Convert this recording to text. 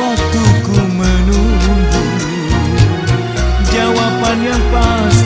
waktuku menunggu jawaban yang pasti.